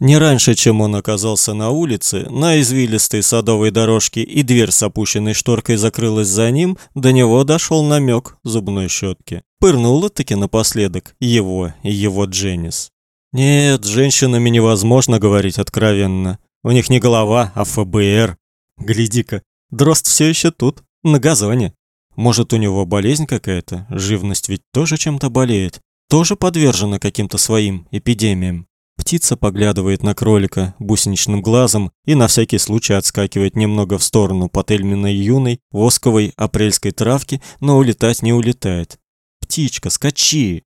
Не раньше, чем он оказался на улице, на извилистой садовой дорожке, и дверь с опущенной шторкой закрылась за ним, до него дошел намек зубной щетки. Пырнула таки напоследок его и его Дженнис. Нет, с женщинами невозможно говорить откровенно. У них не голова, а ФБР. Гляди-ка, Дрозд все еще тут, на газоне. Может, у него болезнь какая-то? Живность ведь тоже чем-то болеет. Тоже подвержена каким-то своим эпидемиям. Птица поглядывает на кролика бусиничным глазом и на всякий случай отскакивает немного в сторону под Эльминой юной восковой апрельской травки, но улетать не улетает. Птичка, скачи!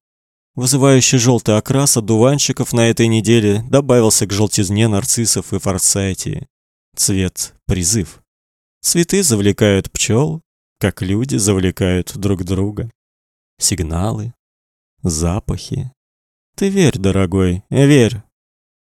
Вызывающий желтый окрас одуванчиков на этой неделе добавился к желтизне нарциссов и форсайтии. Цвет – призыв. Цветы завлекают пчел, как люди завлекают друг друга. Сигналы, запахи, ты верь, дорогой, верь.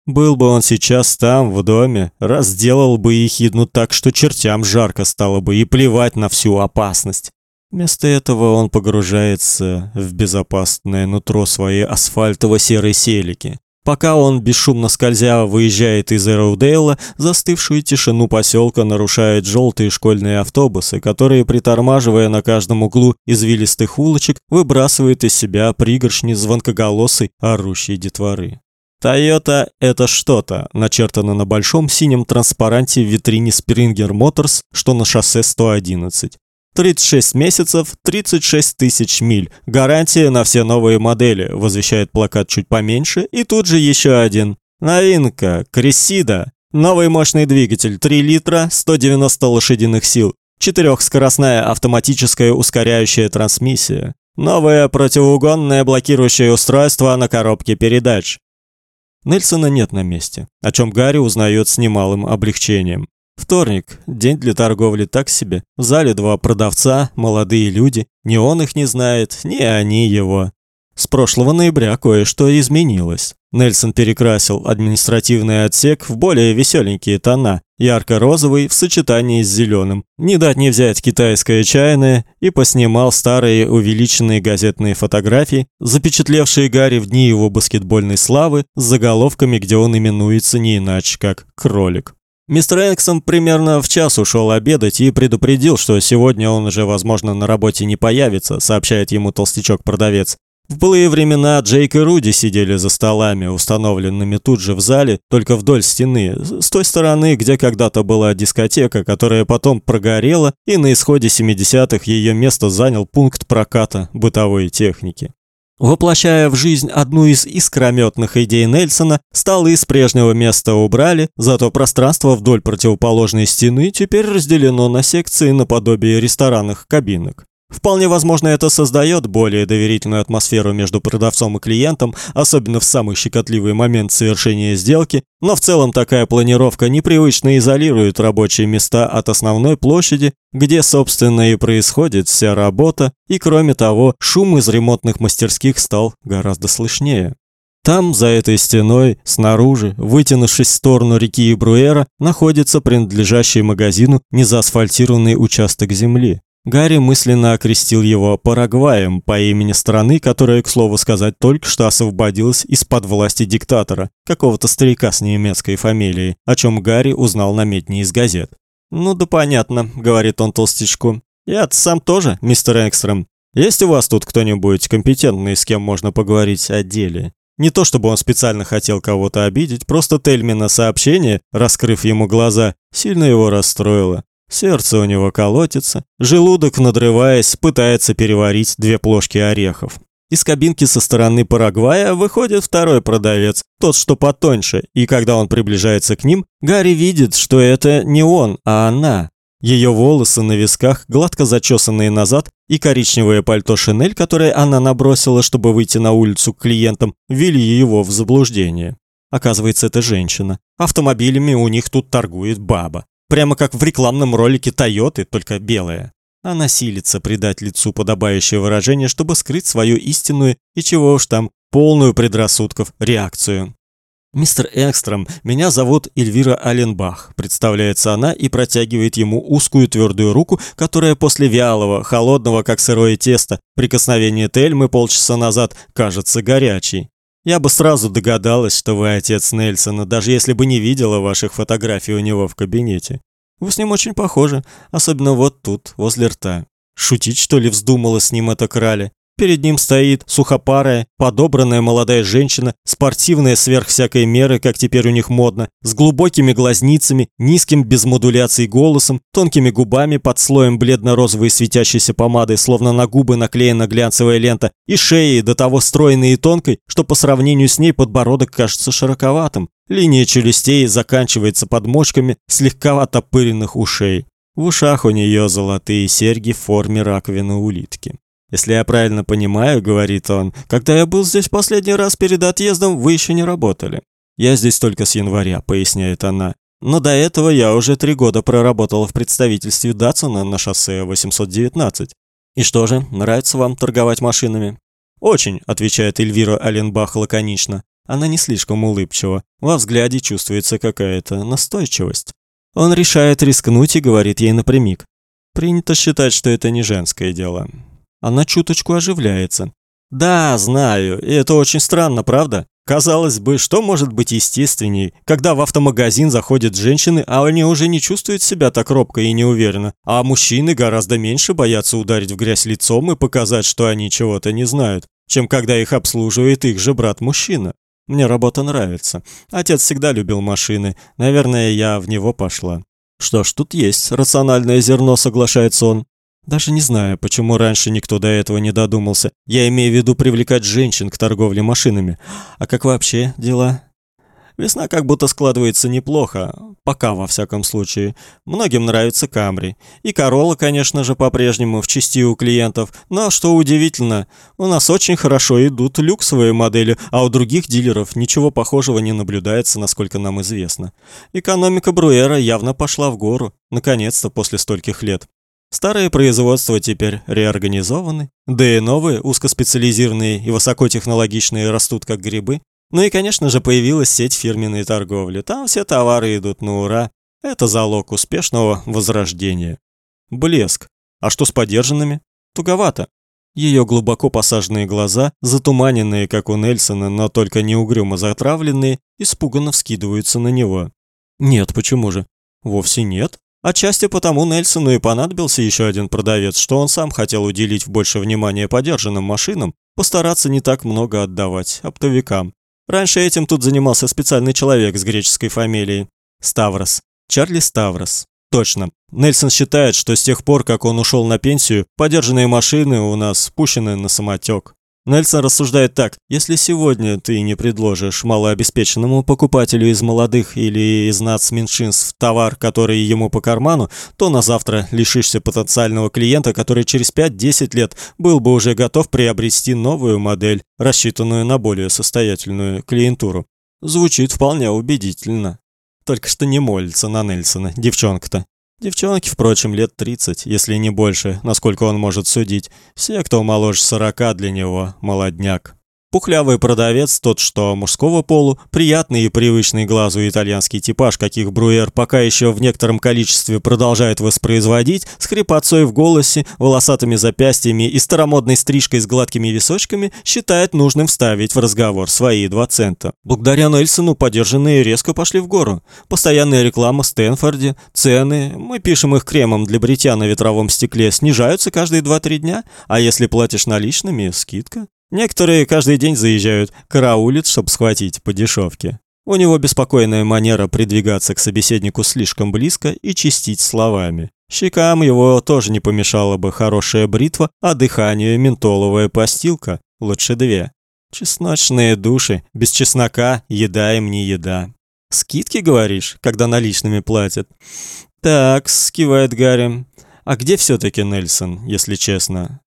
Был бы он сейчас там, в доме, разделал бы ехидну так, что чертям жарко стало бы и плевать на всю опасность. Вместо этого он погружается в безопасное нутро своей асфальтово-серой селики. Пока он бесшумно скользя выезжает из Эроудейла, застывшую тишину поселка нарушают желтые школьные автобусы, которые, притормаживая на каждом углу извилистых улочек, выбрасывают из себя пригоршни звонкоголосой орущей детворы. «Тойота — это что-то», начертано на большом синем транспаранте в витрине Springer Motors, что на шоссе 111. 36 месяцев, 36 тысяч миль. Гарантия на все новые модели, возвещает плакат чуть поменьше, и тут же еще один. Новинка, Крисида. Новый мощный двигатель, 3 литра, 190 лошадиных сил. Четырехскоростная автоматическая ускоряющая трансмиссия. Новое противоугонное блокирующее устройство на коробке передач. Нельсона нет на месте, о чем Гарри узнает с немалым облегчением. Вторник. День для торговли так себе. В зале два продавца, молодые люди. Ни он их не знает, ни они его. С прошлого ноября кое-что изменилось. Нельсон перекрасил административный отсек в более веселенькие тона, ярко-розовый в сочетании с зеленым. Не дать не взять китайское чайное и поснимал старые увеличенные газетные фотографии, запечатлевшие Гарри в дни его баскетбольной славы с заголовками, где он именуется не иначе как «Кролик». Мистер Эксон примерно в час ушел обедать и предупредил, что сегодня он уже, возможно, на работе не появится, сообщает ему толстячок-продавец. В былые времена Джейк и Руди сидели за столами, установленными тут же в зале, только вдоль стены, с той стороны, где когда-то была дискотека, которая потом прогорела, и на исходе 70-х ее место занял пункт проката бытовой техники. Воплощая в жизнь одну из искрометных идей Нельсона, столы с прежнего места убрали, зато пространство вдоль противоположной стены теперь разделено на секции наподобие ресторанных кабинок. Вполне возможно, это создает более доверительную атмосферу между продавцом и клиентом, особенно в самый щекотливый момент совершения сделки, но в целом такая планировка непривычно изолирует рабочие места от основной площади, где, собственно, и происходит вся работа, и кроме того, шум из ремонтных мастерских стал гораздо слышнее. Там, за этой стеной, снаружи, вытянувшись в сторону реки Ибруэра, находится принадлежащий магазину незаасфальтированный участок земли. Гарри мысленно окрестил его Парагваем по имени страны, которая, к слову сказать, только что освободилась из-под власти диктатора, какого-то старика с немецкой фамилией, о чем Гарри узнал на медне из газет. «Ну да понятно», — говорит он толстячку. я сам тоже, мистер Экстрем. Есть у вас тут кто-нибудь компетентный, с кем можно поговорить о деле?» Не то чтобы он специально хотел кого-то обидеть, просто Тельмина сообщение, раскрыв ему глаза, сильно его расстроило. Сердце у него колотится, желудок, надрываясь, пытается переварить две плошки орехов. Из кабинки со стороны Парагвая выходит второй продавец, тот, что потоньше, и когда он приближается к ним, Гарри видит, что это не он, а она. Ее волосы на висках, гладко зачесанные назад, и коричневое пальто Шинель, которое она набросила, чтобы выйти на улицу к клиентам, ввели его в заблуждение. Оказывается, это женщина. Автомобилями у них тут торгует баба. Прямо как в рекламном ролике Тойоты, только белая. Она силится придать лицу подобающее выражение, чтобы скрыть свою истинную и чего уж там, полную предрассудков реакцию. «Мистер Экстром, меня зовут Эльвира Аленбах», представляется она и протягивает ему узкую твердую руку, которая после вялого, холодного, как сырое тесто, прикосновения Тельмы полчаса назад кажется горячей. Я бы сразу догадалась, что вы отец Нельсона, даже если бы не видела ваших фотографий у него в кабинете. Вы с ним очень похожи, особенно вот тут, возле рта. Шутить, что ли, вздумала с ним эта краля? Перед ним стоит сухопарая, подобранная молодая женщина, спортивная сверх всякой меры, как теперь у них модно, с глубокими глазницами, низким без модуляции голосом, тонкими губами под слоем бледно-розовой светящейся помады, словно на губы наклеена глянцевая лента, и шеей до того стройной и тонкой, что по сравнению с ней подбородок кажется широковатым. Линия челюстей заканчивается подмочками слегка оттопыренных ушей. В ушах у нее золотые серьги в форме раковины улитки. «Если я правильно понимаю, — говорит он, — когда я был здесь последний раз перед отъездом, вы еще не работали. Я здесь только с января», — поясняет она. «Но до этого я уже три года проработала в представительстве Датсона на шоссе 819. И что же, нравится вам торговать машинами?» «Очень», — отвечает Эльвира Аленбах лаконично. Она не слишком улыбчива. Во взгляде чувствуется какая-то настойчивость. Он решает рискнуть и говорит ей напрямик. Принято считать, что это не женское дело. Она чуточку оживляется. «Да, знаю, и это очень странно, правда? Казалось бы, что может быть естественней, когда в автомагазин заходят женщины, а они уже не чувствуют себя так робко и неуверенно, а мужчины гораздо меньше боятся ударить в грязь лицом и показать, что они чего-то не знают, чем когда их обслуживает их же брат-мужчина. Мне работа нравится. Отец всегда любил машины. Наверное, я в него пошла. Что ж, тут есть рациональное зерно, соглашается он. Даже не знаю, почему раньше никто до этого не додумался. Я имею в виду привлекать женщин к торговле машинами. А как вообще дела? Весна как будто складывается неплохо, пока во всяком случае. Многим нравится Камри. И Королла, конечно же, по-прежнему в части у клиентов. Но, что удивительно, у нас очень хорошо идут люксовые модели, а у других дилеров ничего похожего не наблюдается, насколько нам известно. Экономика Бруэра явно пошла в гору, наконец-то после стольких лет. Старые производства теперь реорганизованы, да и новые, узкоспециализированные и высокотехнологичные растут как грибы. Ну и, конечно же, появилась сеть фирменной торговли. Там все товары идут на ура. Это залог успешного возрождения. Блеск. А что с подержанными? Туговато. Ее глубоко посаженные глаза, затуманенные, как у Нельсона, но только не угрюмо затравленные, испуганно вскидываются на него. Нет, почему же? Вовсе нет. Отчасти потому Нельсону и понадобился еще один продавец, что он сам хотел уделить больше внимания подержанным машинам, постараться не так много отдавать оптовикам. Раньше этим тут занимался специальный человек с греческой фамилией. Ставрос. Чарли Ставрос. Точно. Нельсон считает, что с тех пор, как он ушел на пенсию, подержанные машины у нас спущены на самотек. Нельсон рассуждает так: если сегодня ты не предложишь малообеспеченному покупателю из молодых или из нацменьшинств товар, который ему по карману, то на завтра лишишься потенциального клиента, который через 5-10 лет был бы уже готов приобрести новую модель, рассчитанную на более состоятельную клиентуру. Звучит вполне убедительно. Только что не молится на Нельсона, девчонка-то. Девчонки, впрочем, лет 30, если не больше, насколько он может судить. Все, кто моложе 40 для него, молодняк. Пухлявый продавец, тот что мужского полу, приятный и привычный глазу итальянский типаж, каких Бруер пока еще в некотором количестве продолжает воспроизводить, с хрипотцой в голосе, волосатыми запястьями и старомодной стрижкой с гладкими височками, считает нужным вставить в разговор свои два цента. Благодаря Нельсону подержанные резко пошли в гору. Постоянная реклама в Стэнфорде, цены, мы пишем их кремом для бритья на ветровом стекле, снижаются каждые 2-3 дня, а если платишь наличными, скидка. Некоторые каждый день заезжают, караулят, чтобы схватить по дешевке. У него беспокойная манера придвигаться к собеседнику слишком близко и чистить словами. Щекам его тоже не помешала бы хорошая бритва, а дыханию ментоловая постилка, лучше две. Чесночные души, без чеснока еда им не еда. Скидки, говоришь, когда наличными платят? Так, скивает Гарри. А где все таки Нельсон, если честно?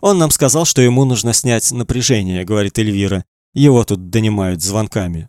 Он нам сказал, что ему нужно снять напряжение, говорит Эльвира. Его тут донимают звонками.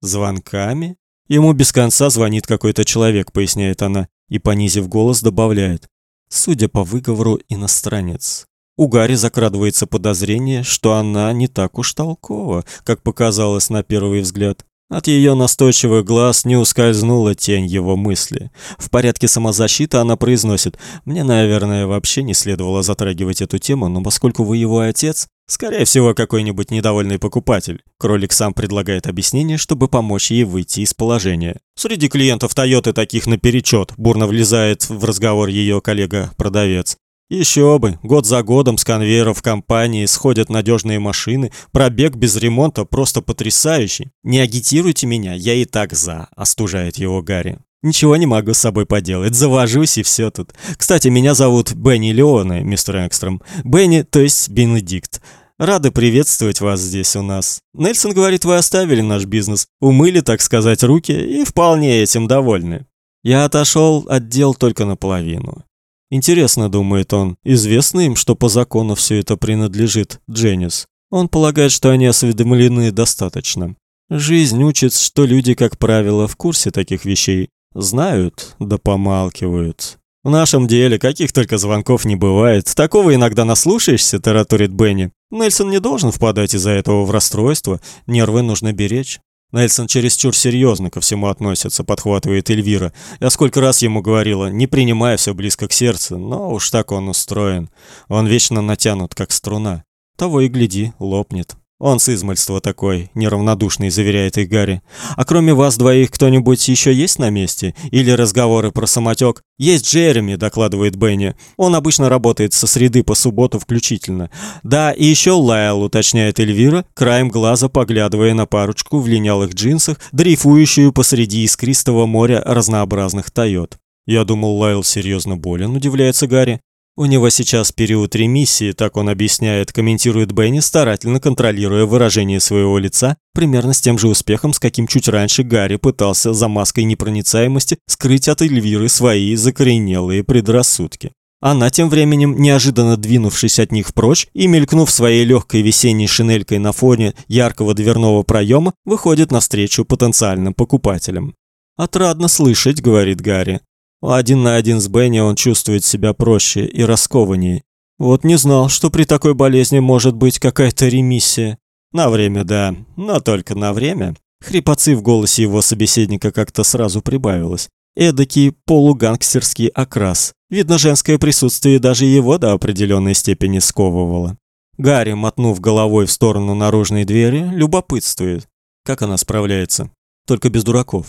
Звонками? Ему без конца звонит какой-то человек, поясняет она, и понизив голос добавляет: судя по выговору, иностранец. У Гарри закрадывается подозрение, что она не так уж толкова, как показалось на первый взгляд. От ее настойчивых глаз не ускользнула тень его мысли. В порядке самозащиты она произносит: "Мне, наверное, вообще не следовало затрагивать эту тему, но поскольку вы его отец, Скорее всего, какой-нибудь недовольный покупатель. Кролик сам предлагает объяснение, чтобы помочь ей выйти из положения. Среди клиентов Тойоты таких наперечет, бурно влезает в разговор ее коллега-продавец. Еще бы, год за годом с конвейеров компании сходят надежные машины, пробег без ремонта просто потрясающий. Не агитируйте меня, я и так за, остужает его Гарри. Ничего не могу с собой поделать, завожусь и все тут. Кстати, меня зовут Бенни Леоне, мистер Экстром. Бенни, то есть Бенедикт. Рады приветствовать вас здесь у нас. Нельсон говорит, вы оставили наш бизнес, умыли, так сказать, руки и вполне этим довольны. Я отошел от дел только наполовину. Интересно, думает он, известно им, что по закону все это принадлежит Дженнис. Он полагает, что они осведомлены достаточно. Жизнь учит, что люди, как правило, в курсе таких вещей. Знают, да помалкивают. В нашем деле каких только звонков не бывает. Такого иногда наслушаешься, тараторит Бенни. Нельсон не должен впадать из-за этого в расстройство. Нервы нужно беречь. Нельсон чересчур серьезно ко всему относится, подхватывает Эльвира. Я сколько раз ему говорила, не принимая все близко к сердцу, но уж так он устроен. Он вечно натянут, как струна. Того и гляди, лопнет. Он с измальства такой, неравнодушный, заверяет их Гарри. А кроме вас двоих кто-нибудь еще есть на месте? Или разговоры про самотек? Есть Джереми, докладывает Бенни. Он обычно работает со среды по субботу включительно. Да, и еще Лайл, уточняет Эльвира, краем глаза поглядывая на парочку в линялых джинсах, дрейфующую посреди искристого моря разнообразных Тойот. Я думал, Лайл серьезно болен, удивляется Гарри. У него сейчас период ремиссии, так он объясняет, комментирует Бенни, старательно контролируя выражение своего лица, примерно с тем же успехом, с каким чуть раньше Гарри пытался за маской непроницаемости скрыть от Эльвиры свои закоренелые предрассудки. Она тем временем, неожиданно двинувшись от них прочь и мелькнув своей легкой весенней шинелькой на фоне яркого дверного проема, выходит навстречу потенциальным покупателям. «Отрадно слышать», — говорит Гарри. Один на один с Бенни он чувствует себя проще и раскованнее. Вот не знал, что при такой болезни может быть какая-то ремиссия. На время, да, но только на время. Хрипотцы в голосе его собеседника как-то сразу прибавилось. Эдакий полугангстерский окрас. Видно, женское присутствие даже его до определенной степени сковывало. Гарри, мотнув головой в сторону наружной двери, любопытствует. Как она справляется? Только без дураков.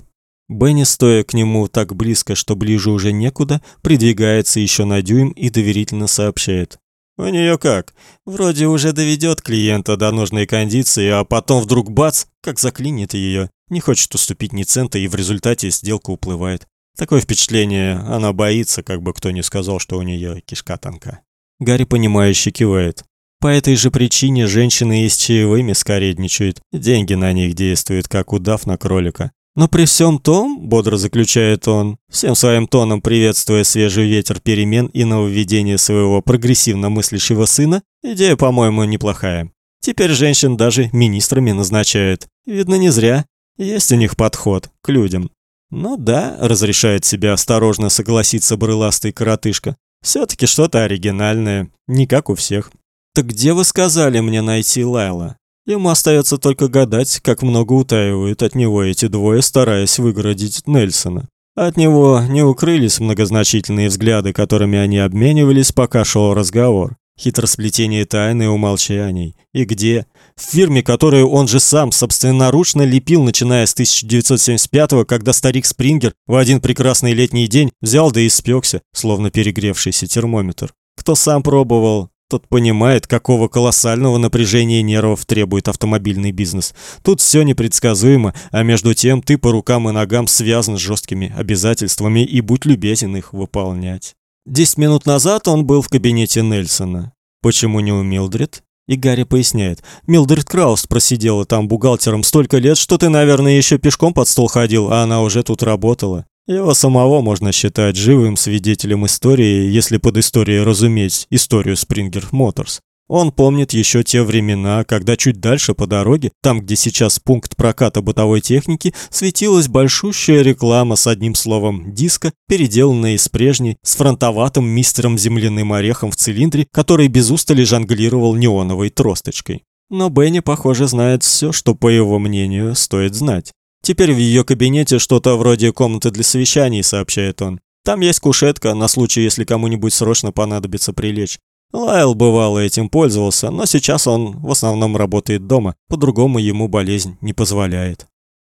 Бенни, стоя к нему так близко, что ближе уже некуда, придвигается еще на дюйм и доверительно сообщает. «У нее как? Вроде уже доведет клиента до нужной кондиции, а потом вдруг бац, как заклинит ее. Не хочет уступить ни цента и в результате сделка уплывает. Такое впечатление, она боится, как бы кто ни сказал, что у нее кишка тонка». Гарри, понимающе кивает. По этой же причине женщины и с чаевыми скоредничают. Деньги на них действуют, как удав на кролика. Но при всем том, бодро заключает он, всем своим тоном приветствуя свежий ветер перемен и нововведения своего прогрессивно мыслящего сына, идея, по-моему, неплохая. Теперь женщин даже министрами назначают. Видно, не зря. Есть у них подход к людям. Ну да, разрешает себе осторожно согласиться брыластый коротышка. все таки что-то оригинальное, не как у всех. Так где вы сказали мне найти Лайла? Ему остается только гадать, как много утаивают от него эти двое, стараясь выгородить Нельсона. От него не укрылись многозначительные взгляды, которыми они обменивались, пока шел разговор. Хитросплетение тайны и умолчаний. И где? В фирме, которую он же сам собственноручно лепил, начиная с 1975-го, когда старик Спрингер в один прекрасный летний день взял да испекся, словно перегревшийся термометр. Кто сам пробовал, тот понимает, какого колоссального напряжения нервов требует автомобильный бизнес. Тут все непредсказуемо, а между тем ты по рукам и ногам связан с жесткими обязательствами и будь любезен их выполнять. Десять минут назад он был в кабинете Нельсона. Почему не у Милдред? И Гарри поясняет. Милдред Краус просидела там бухгалтером столько лет, что ты, наверное, еще пешком под стол ходил, а она уже тут работала. Его самого можно считать живым свидетелем истории, если под историей разуметь историю Springer Motors. Он помнит еще те времена, когда чуть дальше по дороге, там, где сейчас пункт проката бытовой техники, светилась большущая реклама с одним словом «диско», переделанная из прежней, с фронтоватым мистером земляным орехом в цилиндре, который без устали жонглировал неоновой тросточкой. Но Бенни, похоже, знает все, что, по его мнению, стоит знать. Теперь в ее кабинете что-то вроде комнаты для совещаний, сообщает он. Там есть кушетка на случай, если кому-нибудь срочно понадобится прилечь. Лайл бывало этим пользовался, но сейчас он в основном работает дома, по-другому ему болезнь не позволяет.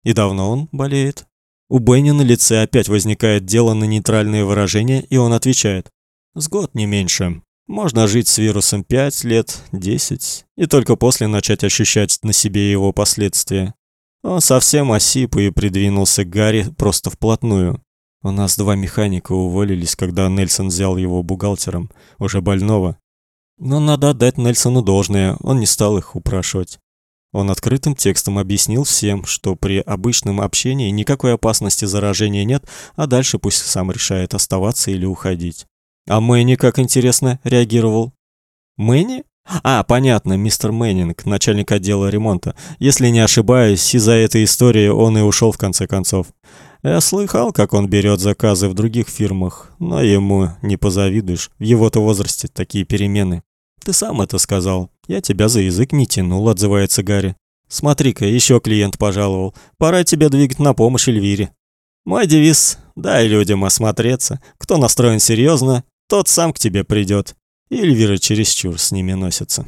И давно он болеет? У Бенни на лице опять возникает дело на нейтральные выражения, и он отвечает. С год не меньше. Можно жить с вирусом 5 лет, 10, и только после начать ощущать на себе его последствия. Он совсем осип и придвинулся к Гарри просто вплотную. У нас два механика уволились, когда Нельсон взял его бухгалтером, уже больного. Но надо отдать Нельсону должное, он не стал их упрашивать. Он открытым текстом объяснил всем, что при обычном общении никакой опасности заражения нет, а дальше пусть сам решает оставаться или уходить. А Мэнни, как интересно, реагировал. Мэнни? А, понятно, мистер Мэннинг, начальник отдела ремонта. Если не ошибаюсь, из-за этой истории он и ушел в конце концов. Я слыхал, как он берет заказы в других фирмах, но ему не позавидуешь. В его-то возрасте такие перемены. Ты сам это сказал. Я тебя за язык не тянул, отзывается Гарри. Смотри-ка, еще клиент пожаловал. Пора тебе двигать на помощь Эльвире. Мой девиз дай людям осмотреться. Кто настроен серьезно, тот сам к тебе придет. Эльвира чересчур с ними носится.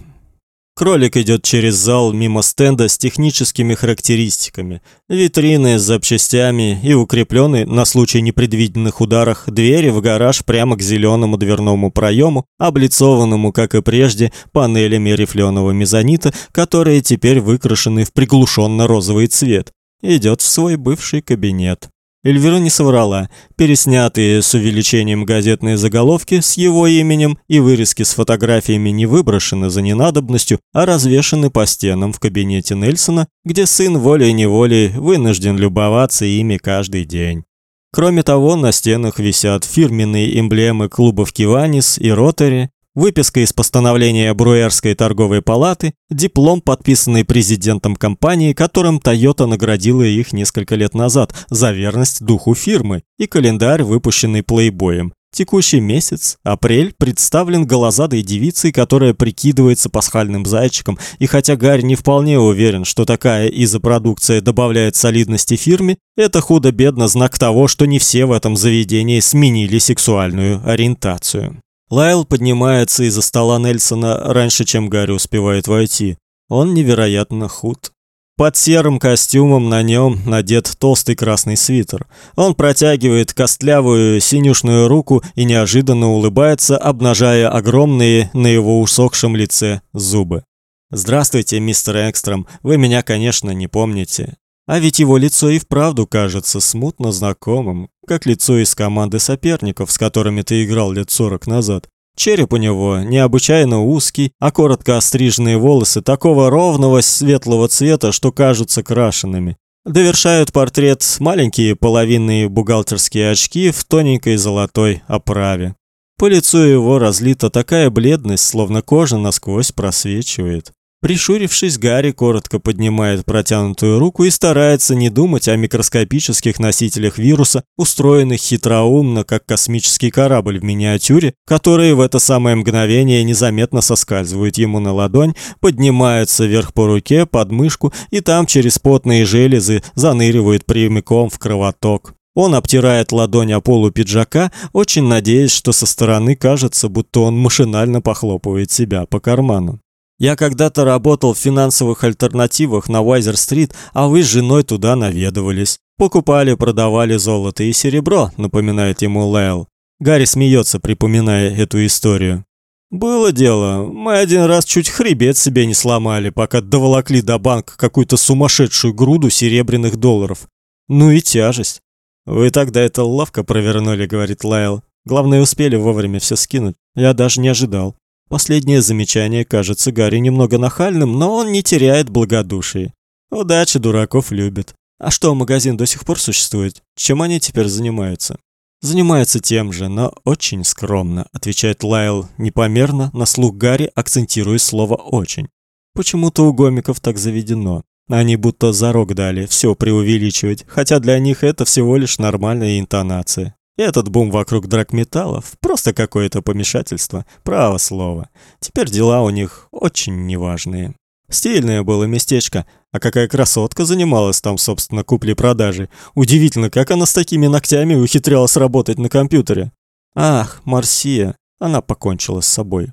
Кролик идет через зал мимо стенда с техническими характеристиками, витрины с запчастями и укрепленные на случай непредвиденных ударов двери в гараж прямо к зеленому дверному проему, облицованному, как и прежде, панелями рифленого мезонита, которые теперь выкрашены в приглушенно-розовый цвет. Идет в свой бывший кабинет. Эльвира не соврала. Переснятые с увеличением газетные заголовки с его именем и вырезки с фотографиями не выброшены за ненадобностью, а развешаны по стенам в кабинете Нельсона, где сын волей-неволей вынужден любоваться ими каждый день. Кроме того, на стенах висят фирменные эмблемы клубов Киванис и Ротари, Выписка из постановления Бруэрской торговой палаты, диплом, подписанный президентом компании, которым Toyota наградила их несколько лет назад за верность духу фирмы, и календарь, выпущенный Playboy. Текущий месяц, апрель, представлен голозадой девицей, которая прикидывается пасхальным зайчиком, и хотя Гарри не вполне уверен, что такая изопродукция добавляет солидности фирме, это худо-бедно знак того, что не все в этом заведении сменили сексуальную ориентацию. Лайл поднимается из-за стола Нельсона раньше, чем Гарри успевает войти. Он невероятно худ. Под серым костюмом на нем надет толстый красный свитер. Он протягивает костлявую синюшную руку и неожиданно улыбается, обнажая огромные на его усохшем лице зубы. «Здравствуйте, мистер Экстром. Вы меня, конечно, не помните. А ведь его лицо и вправду кажется смутно знакомым, как лицо из команды соперников, с которыми ты играл лет сорок назад. Череп у него необычайно узкий, а коротко остриженные волосы такого ровного светлого цвета, что кажутся крашенными. Довершают портрет маленькие половинные бухгалтерские очки в тоненькой золотой оправе. По лицу его разлита такая бледность, словно кожа насквозь просвечивает. Прищурившись, Гарри коротко поднимает протянутую руку и старается не думать о микроскопических носителях вируса, устроенных хитроумно, как космический корабль в миниатюре, которые в это самое мгновение незаметно соскальзывают ему на ладонь, поднимаются вверх по руке, под мышку и там через потные железы заныривают прямиком в кровоток. Он обтирает ладонь о полу пиджака, очень надеясь, что со стороны кажется, будто он машинально похлопывает себя по карману. Я когда-то работал в финансовых альтернативах на Уайзер-стрит, а вы с женой туда наведывались. Покупали, продавали золото и серебро, напоминает ему Лэл. Гарри смеется, припоминая эту историю. Было дело. Мы один раз чуть хребет себе не сломали, пока доволокли до банка какую-то сумасшедшую груду серебряных долларов. Ну и тяжесть. Вы тогда это ловко провернули, говорит Лайл. Главное, успели вовремя все скинуть. Я даже не ожидал. Последнее замечание кажется Гарри немного нахальным, но он не теряет благодушия. Удача дураков любит. А что, магазин до сих пор существует? Чем они теперь занимаются? Занимаются тем же, но очень скромно, отвечает Лайл непомерно, на слух Гарри акцентируя слово очень. Почему-то у гомиков так заведено. Они будто зарок дали все преувеличивать, хотя для них это всего лишь нормальная интонация. Этот бум вокруг драгметаллов – просто какое-то помешательство, право слово. Теперь дела у них очень неважные. Стильное было местечко, а какая красотка занималась там, собственно, куплей-продажей. Удивительно, как она с такими ногтями ухитрялась работать на компьютере. Ах, Марсия, она покончила с собой.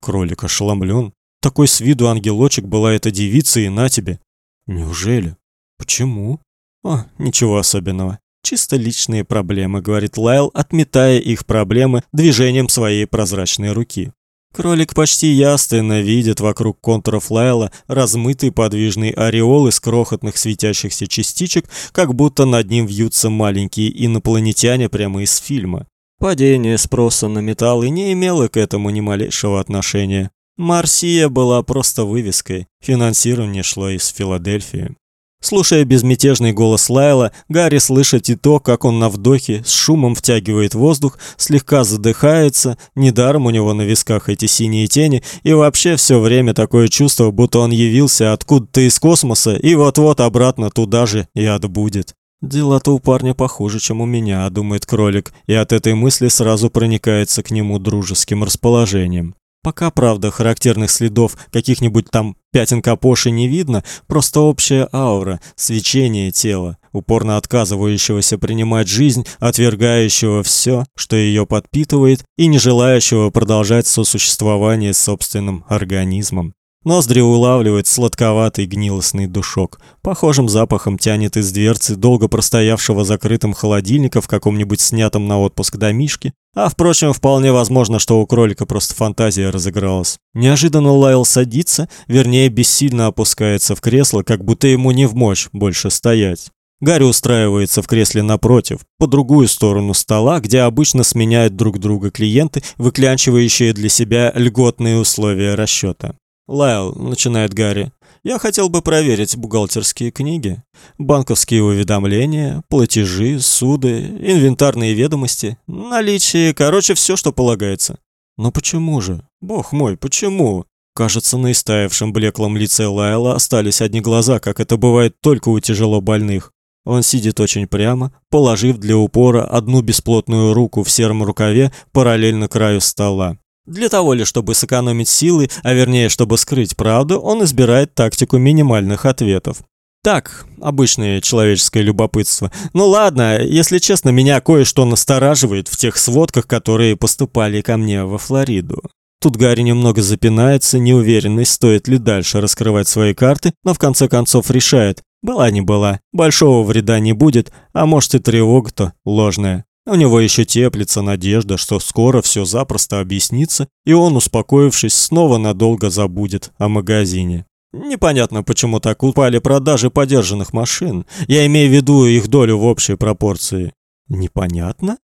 Кролик ошеломлен. Такой с виду ангелочек была эта девица и на тебе. Неужели? Почему? О, ничего особенного. Чисто личные проблемы, говорит Лайл, отметая их проблемы движением своей прозрачной руки. Кролик почти ясно видит вокруг контуров Лайла размытый подвижный ореол из крохотных светящихся частичек, как будто над ним вьются маленькие инопланетяне прямо из фильма. Падение спроса на металлы не имело к этому ни малейшего отношения. Марсия была просто вывеской, финансирование шло из Филадельфии. Слушая безмятежный голос Лайла, Гарри слышит и то, как он на вдохе с шумом втягивает воздух, слегка задыхается, недаром у него на висках эти синие тени, и вообще все время такое чувство, будто он явился откуда-то из космоса и вот-вот обратно туда же и отбудет. «Дела-то у парня похуже, чем у меня», — думает кролик, и от этой мысли сразу проникается к нему дружеским расположением. Пока, правда, характерных следов каких-нибудь там пятен капоши не видно, просто общая аура, свечение тела, упорно отказывающегося принимать жизнь, отвергающего все, что ее подпитывает, и не желающего продолжать сосуществование с собственным организмом. Ноздри улавливает сладковатый гнилостный душок. Похожим запахом тянет из дверцы долго простоявшего закрытым холодильника в каком-нибудь снятом на отпуск домишке. А впрочем, вполне возможно, что у кролика просто фантазия разыгралась. Неожиданно Лайл садится, вернее, бессильно опускается в кресло, как будто ему не в мочь больше стоять. Гарри устраивается в кресле напротив, по другую сторону стола, где обычно сменяют друг друга клиенты, выклянчивающие для себя льготные условия расчета. «Лайл», — начинает Гарри, — «я хотел бы проверить бухгалтерские книги, банковские уведомления, платежи, суды, инвентарные ведомости, наличие, короче, все, что полагается». «Но почему же? Бог мой, почему?» Кажется, на истаявшем блеклом лице Лайла остались одни глаза, как это бывает только у тяжело больных. Он сидит очень прямо, положив для упора одну бесплотную руку в сером рукаве параллельно краю стола. Для того ли, чтобы сэкономить силы, а вернее, чтобы скрыть правду, он избирает тактику минимальных ответов. Так, обычное человеческое любопытство. Ну ладно, если честно, меня кое-что настораживает в тех сводках, которые поступали ко мне во Флориду. Тут Гарри немного запинается, неуверенный, стоит ли дальше раскрывать свои карты, но в конце концов решает, была не была, большого вреда не будет, а может и тревога-то ложная. У него еще теплится надежда, что скоро все запросто объяснится, и он, успокоившись, снова надолго забудет о магазине. Непонятно, почему так упали продажи подержанных машин. Я имею в виду их долю в общей пропорции. Непонятно?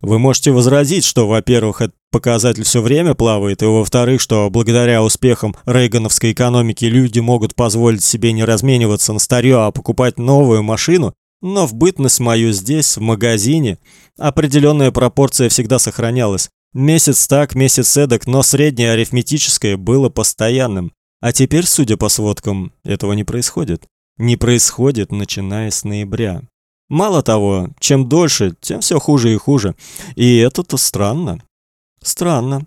Вы можете возразить, что, во-первых, этот показатель все время плавает, и, во-вторых, что благодаря успехам рейгановской экономики люди могут позволить себе не размениваться на старье, а покупать новую машину, но в бытность мою здесь, в магазине, определенная пропорция всегда сохранялась. Месяц так, месяц эдак, но среднее арифметическое было постоянным. А теперь, судя по сводкам, этого не происходит. Не происходит, начиная с ноября. Мало того, чем дольше, тем все хуже и хуже. И это-то странно. Странно.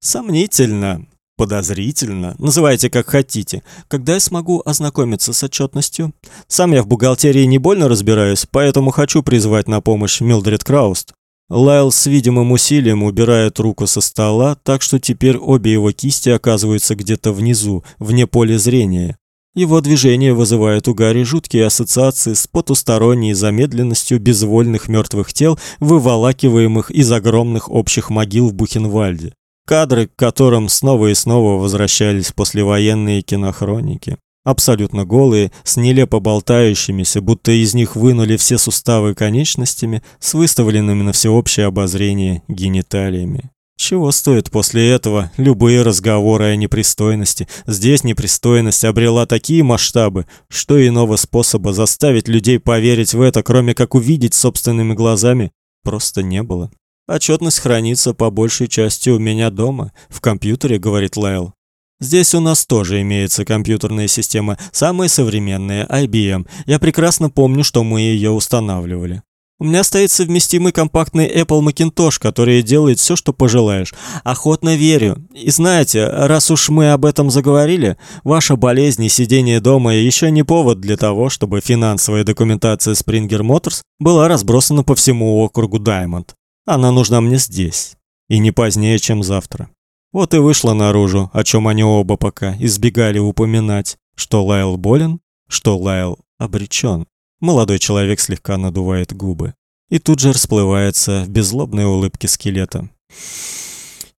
Сомнительно подозрительно, называйте как хотите, когда я смогу ознакомиться с отчетностью. Сам я в бухгалтерии не больно разбираюсь, поэтому хочу призвать на помощь Милдред Крауст. Лайл с видимым усилием убирает руку со стола, так что теперь обе его кисти оказываются где-то внизу, вне поля зрения. Его движение вызывает у Гарри жуткие ассоциации с потусторонней замедленностью безвольных мертвых тел, выволакиваемых из огромных общих могил в Бухенвальде. Кадры, к которым снова и снова возвращались послевоенные кинохроники. Абсолютно голые, с нелепо болтающимися, будто из них вынули все суставы конечностями, с выставленными на всеобщее обозрение гениталиями. Чего стоит после этого любые разговоры о непристойности? Здесь непристойность обрела такие масштабы, что иного способа заставить людей поверить в это, кроме как увидеть собственными глазами, просто не было. Отчетность хранится по большей части у меня дома, в компьютере, говорит Лайл. Здесь у нас тоже имеется компьютерная система, самая современная, IBM. Я прекрасно помню, что мы ее устанавливали. У меня стоит совместимый компактный Apple Macintosh, который делает все, что пожелаешь. Охотно верю. И знаете, раз уж мы об этом заговорили, ваша болезнь и сидение дома еще не повод для того, чтобы финансовая документация Springer Motors была разбросана по всему округу Diamond. Она нужна мне здесь. И не позднее, чем завтра. Вот и вышло наружу, о чем они оба пока избегали упоминать, что Лайл болен, что Лайл обречен. Молодой человек слегка надувает губы и тут же расплывается в беззлобной улыбке скелета.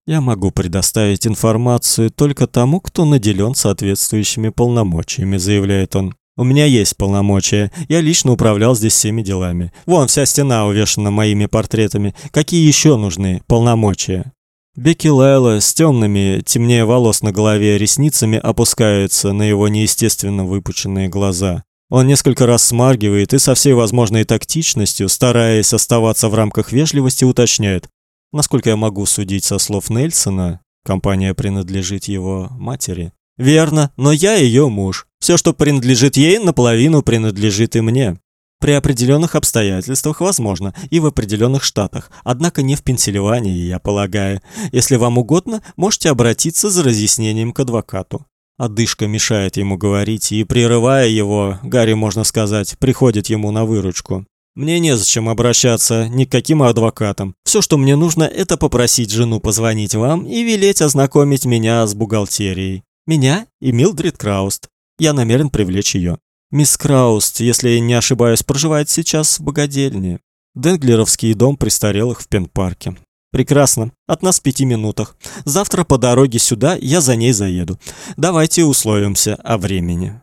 Я могу предоставить информацию только тому, кто наделен соответствующими полномочиями, заявляет он. У меня есть полномочия. Я лично управлял здесь всеми делами. Вон вся стена увешана моими портретами. Какие еще нужны полномочия? Бекки Лайла с темными, темнее волос на голове, ресницами опускается на его неестественно выпученные глаза. Он несколько раз смаргивает и со всей возможной тактичностью, стараясь оставаться в рамках вежливости, уточняет: "Насколько я могу судить со слов Нельсона, компания принадлежит его матери". Верно, но я ее муж. Все, что принадлежит ей, наполовину принадлежит и мне. При определенных обстоятельствах возможно, и в определенных штатах, однако не в Пенсильвании, я полагаю. Если вам угодно, можете обратиться за разъяснением к адвокату. Одышка мешает ему говорить, и прерывая его, Гарри, можно сказать, приходит ему на выручку. Мне незачем обращаться ни к каким адвокатам. Все, что мне нужно, это попросить жену позвонить вам и велеть ознакомить меня с бухгалтерией. Меня и Милдрид Крауст. Я намерен привлечь ее. Мисс Крауст, если я не ошибаюсь, проживает сейчас в богадельне. Денглеровский дом престарелых в Пенпарке. Прекрасно. От нас в пяти минутах. Завтра по дороге сюда я за ней заеду. Давайте условимся о времени.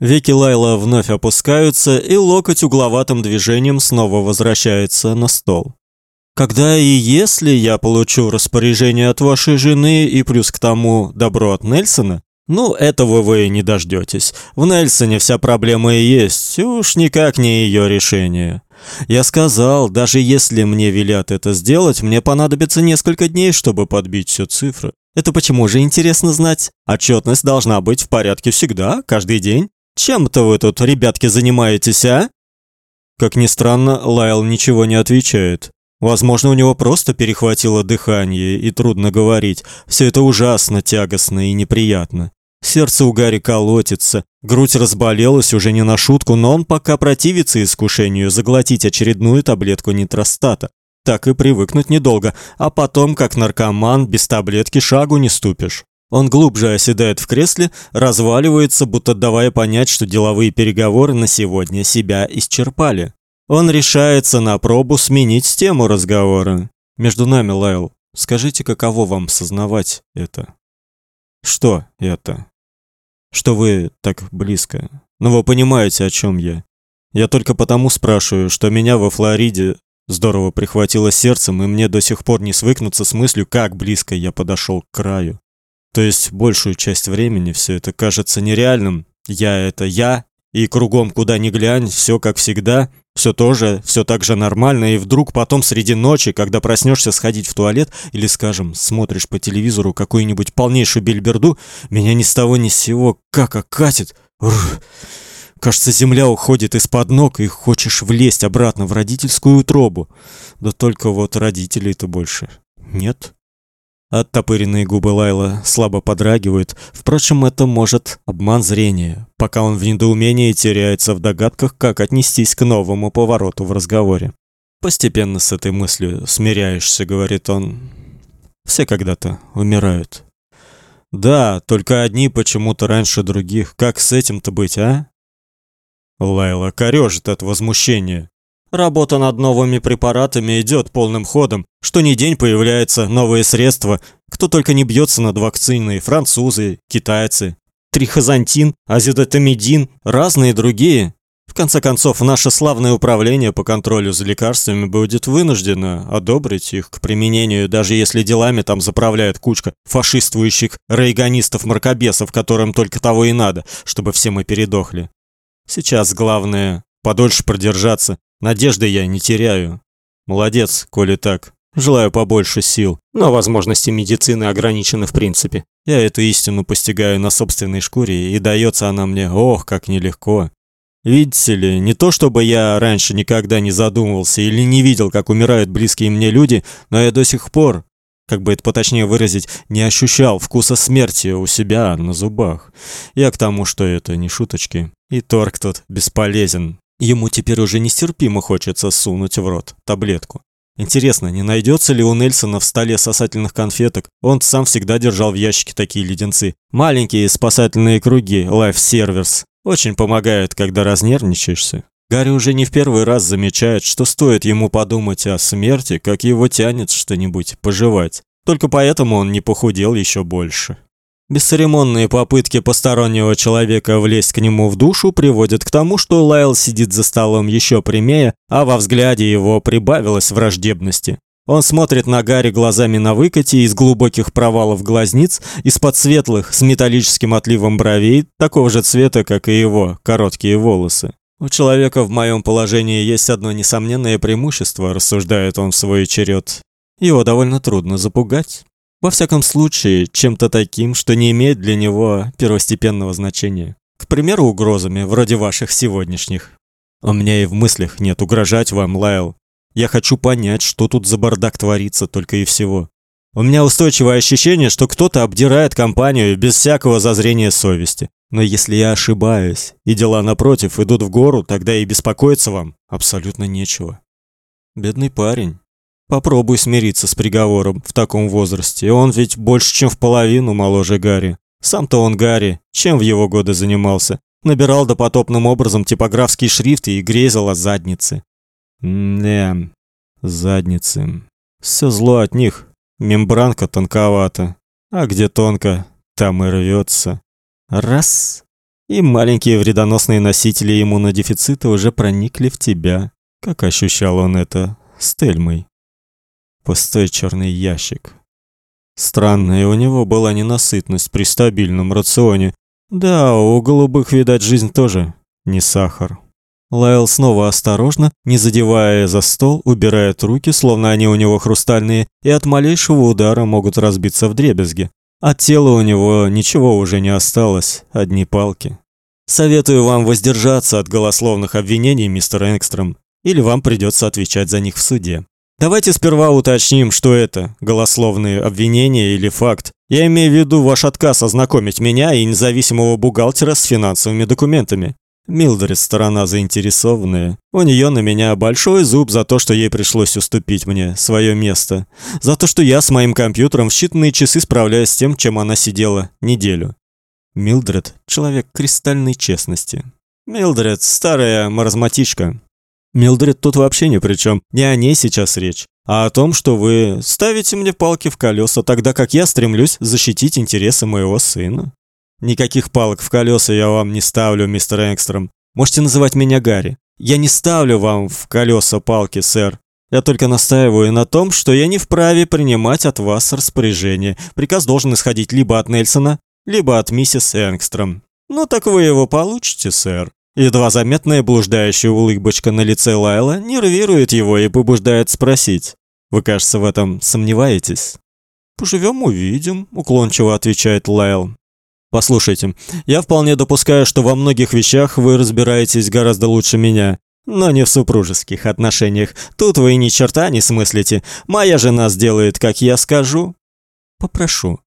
Веки Лайла вновь опускаются, и локоть угловатым движением снова возвращается на стол. Когда и если я получу распоряжение от вашей жены и плюс к тому добро от Нельсона, ну, этого вы не дождетесь. В Нельсоне вся проблема и есть, уж никак не ее решение. Я сказал, даже если мне велят это сделать, мне понадобится несколько дней, чтобы подбить все цифры. Это почему же интересно знать? Отчетность должна быть в порядке всегда, каждый день. Чем-то вы тут, ребятки, занимаетесь, а? Как ни странно, Лайл ничего не отвечает. Возможно, у него просто перехватило дыхание и трудно говорить. Все это ужасно тягостно и неприятно. Сердце у Гарри колотится, грудь разболелась уже не на шутку, но он пока противится искушению заглотить очередную таблетку нитростата. Так и привыкнуть недолго, а потом, как наркоман, без таблетки шагу не ступишь. Он глубже оседает в кресле, разваливается, будто давая понять, что деловые переговоры на сегодня себя исчерпали. Он решается на пробу сменить тему разговора. Между нами, Лайл, скажите, каково вам сознавать это? Что это? Что вы так близко? Ну вы понимаете, о чем я. Я только потому спрашиваю, что меня во Флориде здорово прихватило сердцем, и мне до сих пор не свыкнуться с мыслью, как близко я подошел к краю. То есть большую часть времени все это кажется нереальным. Я это я, и кругом куда ни глянь, все как всегда, все тоже, все так же нормально, и вдруг потом среди ночи, когда проснешься сходить в туалет или, скажем, смотришь по телевизору какую-нибудь полнейшую бельберду, меня ни с того ни с сего как окатит. Ух. Кажется, земля уходит из-под ног, и хочешь влезть обратно в родительскую утробу. Да только вот родителей-то больше нет. Оттопыренные губы Лайла слабо подрагивают. Впрочем, это может обман зрения, пока он в недоумении теряется в догадках, как отнестись к новому повороту в разговоре. Постепенно с этой мыслью смиряешься, говорит он. Все когда-то умирают. Да, только одни почему-то раньше других. Как с этим-то быть, а? Лайла корёжит от возмущения. Работа над новыми препаратами идет полным ходом. Что ни день появляются новые средства. Кто только не бьется над вакциной: французы, китайцы, трихозантин, азидотамидин, разные другие. В конце концов, наше славное управление по контролю за лекарствами будет вынуждено одобрить их к применению, даже если делами там заправляет кучка фашистующих рейганистов-мракобесов, которым только того и надо, чтобы все мы передохли. Сейчас главное подольше продержаться, Надежды я не теряю. Молодец, коли так. Желаю побольше сил, но возможности медицины ограничены в принципе. Я эту истину постигаю на собственной шкуре, и дается она мне, ох, как нелегко. Видите ли, не то чтобы я раньше никогда не задумывался или не видел, как умирают близкие мне люди, но я до сих пор, как бы это поточнее выразить, не ощущал вкуса смерти у себя на зубах. Я к тому, что это не шуточки. И торг тут бесполезен. Ему теперь уже нестерпимо хочется сунуть в рот таблетку. Интересно, не найдется ли у Нельсона в столе сосательных конфеток? Он сам всегда держал в ящике такие леденцы. Маленькие спасательные круги, Life Servers. Очень помогают, когда разнервничаешься. Гарри уже не в первый раз замечает, что стоит ему подумать о смерти, как его тянет что-нибудь пожевать. Только поэтому он не похудел еще больше. Бесцеремонные попытки постороннего человека влезть к нему в душу приводят к тому, что Лайл сидит за столом еще прямее, а во взгляде его прибавилось враждебности. Он смотрит на Гарри глазами на выкате из глубоких провалов глазниц, из-под светлых с металлическим отливом бровей, такого же цвета, как и его короткие волосы. У человека в моем положении есть одно несомненное преимущество, рассуждает он в свой черед. Его довольно трудно запугать. Во всяком случае, чем-то таким, что не имеет для него первостепенного значения. К примеру, угрозами, вроде ваших сегодняшних. У меня и в мыслях нет угрожать вам, Лайл. Я хочу понять, что тут за бардак творится только и всего. У меня устойчивое ощущение, что кто-то обдирает компанию без всякого зазрения совести. Но если я ошибаюсь, и дела напротив идут в гору, тогда и беспокоиться вам абсолютно нечего. Бедный парень. Попробуй смириться с приговором в таком возрасте. Он ведь больше, чем в половину моложе Гарри. Сам-то он Гарри, чем в его годы занимался? Набирал допотопным образом типографские шрифты и грезил о заднице. Не, задницы. Все зло от них. Мембранка тонковата. А где тонко, там и рвется. Раз. И маленькие вредоносные носители иммунодефицита уже проникли в тебя. Как ощущал он это с Тельмой. Пустой черный ящик. Странная у него была ненасытность при стабильном рационе. Да, у голубых, видать, жизнь тоже не сахар. Лайл снова осторожно, не задевая за стол, убирает руки, словно они у него хрустальные, и от малейшего удара могут разбиться вдребезги. От тела у него ничего уже не осталось, одни палки. Советую вам воздержаться от голословных обвинений, мистер Энгстром, или вам придется отвечать за них в суде. Давайте сперва уточним, что это голословные обвинения или факт. Я имею в виду ваш отказ ознакомить меня и независимого бухгалтера с финансовыми документами. Милдред сторона заинтересованная. У нее на меня большой зуб за то, что ей пришлось уступить мне свое место. За то, что я с моим компьютером в считанные часы справляюсь с тем, чем она сидела неделю. Милдред – человек кристальной честности. Милдред – старая маразматичка. Милдред тут вообще ни при чем. Не о ней сейчас речь, а о том, что вы ставите мне палки в колеса, тогда как я стремлюсь защитить интересы моего сына. Никаких палок в колеса я вам не ставлю, мистер Энгстром. Можете называть меня Гарри. Я не ставлю вам в колеса палки, сэр. Я только настаиваю на том, что я не вправе принимать от вас распоряжение. Приказ должен исходить либо от Нельсона, либо от миссис Энгстром. Ну так вы его получите, сэр. Едва заметная блуждающая улыбочка на лице Лайла нервирует его и побуждает спросить. Вы, кажется, в этом сомневаетесь? Поживем увидим, уклончиво отвечает Лайл. Послушайте, я вполне допускаю, что во многих вещах вы разбираетесь гораздо лучше меня, но не в супружеских отношениях. Тут вы ни черта не смыслите. Моя жена сделает, как я скажу. Попрошу.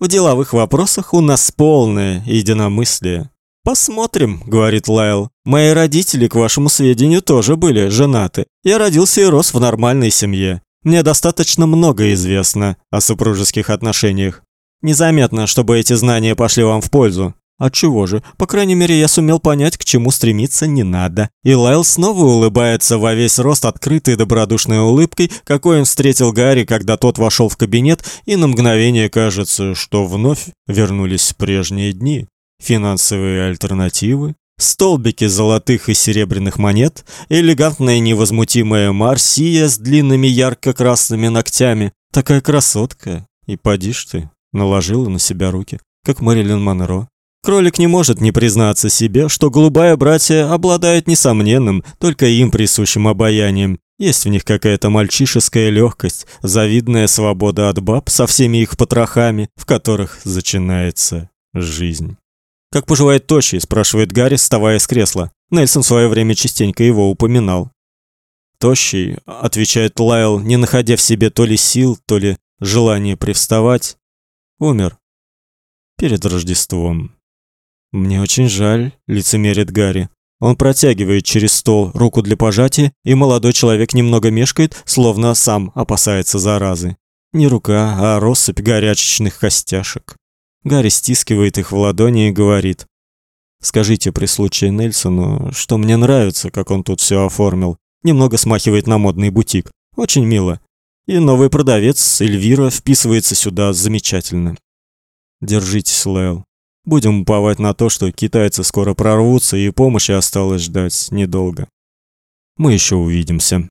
В деловых вопросах у нас полное единомыслие. Посмотрим, говорит Лайл. Мои родители, к вашему сведению, тоже были женаты. Я родился и рос в нормальной семье. Мне достаточно много известно о супружеских отношениях. Незаметно, чтобы эти знания пошли вам в пользу. Отчего же? По крайней мере, я сумел понять, к чему стремиться не надо. И Лайл снова улыбается во весь рост открытой добродушной улыбкой, какой он встретил Гарри, когда тот вошел в кабинет, и на мгновение кажется, что вновь вернулись прежние дни. Финансовые альтернативы, столбики золотых и серебряных монет, элегантная невозмутимая Марсия с длинными ярко-красными ногтями. Такая красотка. И поди ж ты наложила на себя руки, как Мэрилин Монро. Кролик не может не признаться себе, что голубая братья обладают несомненным, только им присущим обаянием. Есть в них какая-то мальчишеская легкость, завидная свобода от баб со всеми их потрохами, в которых начинается жизнь. «Как поживает Тощий?» – спрашивает Гарри, вставая с кресла. Нельсон в свое время частенько его упоминал. «Тощий», – отвечает Лайл, не находя в себе то ли сил, то ли желания привставать. Умер. Перед Рождеством. Мне очень жаль, лицемерит Гарри. Он протягивает через стол руку для пожатия, и молодой человек немного мешкает, словно сам опасается заразы. Не рука, а россыпь горячечных костяшек. Гарри стискивает их в ладони и говорит. «Скажите при случае Нельсону, что мне нравится, как он тут все оформил. Немного смахивает на модный бутик. Очень мило. И новый продавец, Эльвира, вписывается сюда замечательно. Держитесь, Лэл. Будем уповать на то, что китайцы скоро прорвутся, и помощи осталось ждать недолго. Мы еще увидимся.